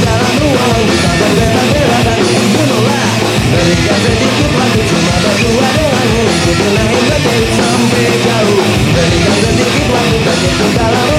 dalam ruang kita bendera-bera dan menolak Berikan sedikit lagi cuma berdua denganmu Ku bilangin sampai jauh Berikan sedikit lagi tertutup dalam